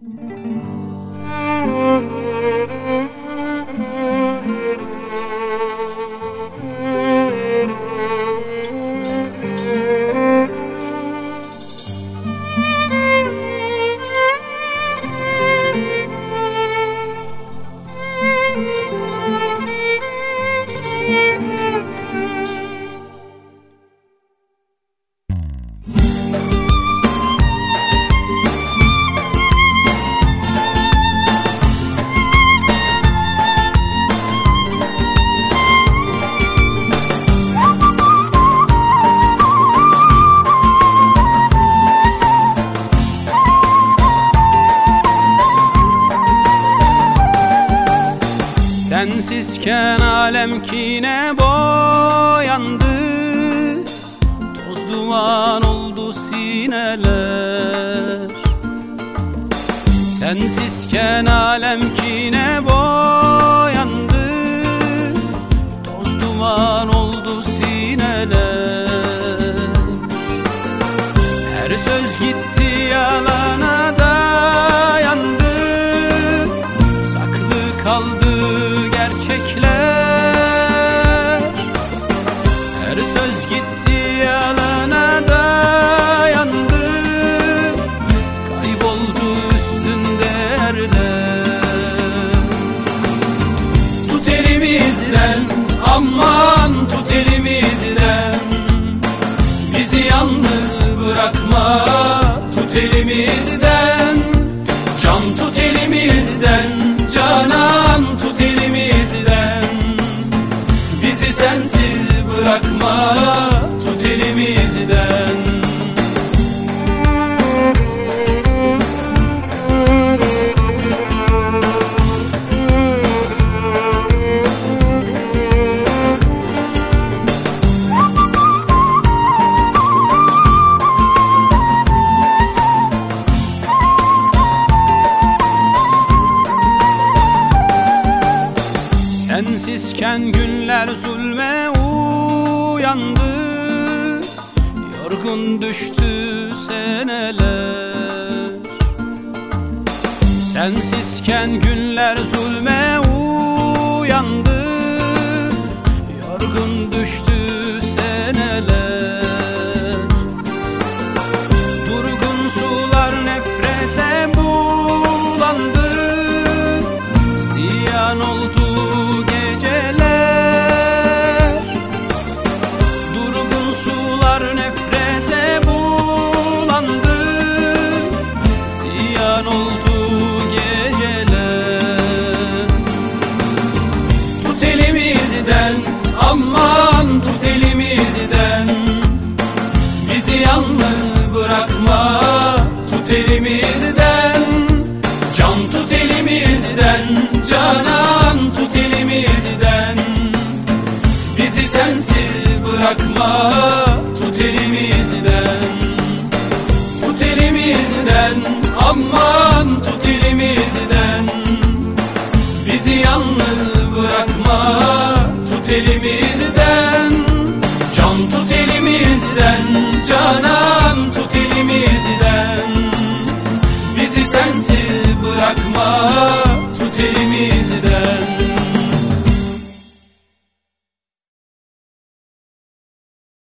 Música Sensizken alem kine boyandı. Toz duman oldu sineler. Sensizken alem kine bırakma tut elimizden. Sensizken günler zulme uyandı. Yorgun düştü seneler. Sensizken günler zulme uyandı. Yorgun düştü seneler. Durgun sular nefrete bulandı. Ziyan oldu Bizi yalnız bırakma tut elimizden. Can tut elimizden canan tut elimizden. Bizi sensiz bırakma tut elimizden. Tut elimizden aman tut elimizden. Bizi yalnız bırakma tut elimizden. Can tut elimizden